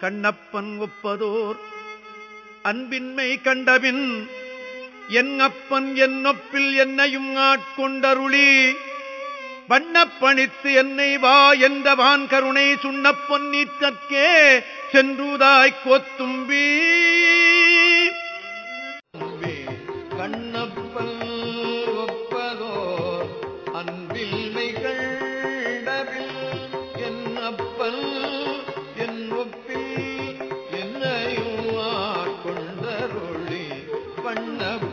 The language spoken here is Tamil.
கண்ணப்பன் ஒப்பதோர். அன்பின்மை கண்டபின் என் அப்பன் என் என்னொப்பில் என்னையும் ஆட்கொண்டருளி. வண்ணப்பணித்து என்னை வா என்ற வான் கருணை சுண்ணப்பொன் நீத்தற்கே சென்றுதாய் கோத்தும்பி. கண்ணப்பன் மண்டப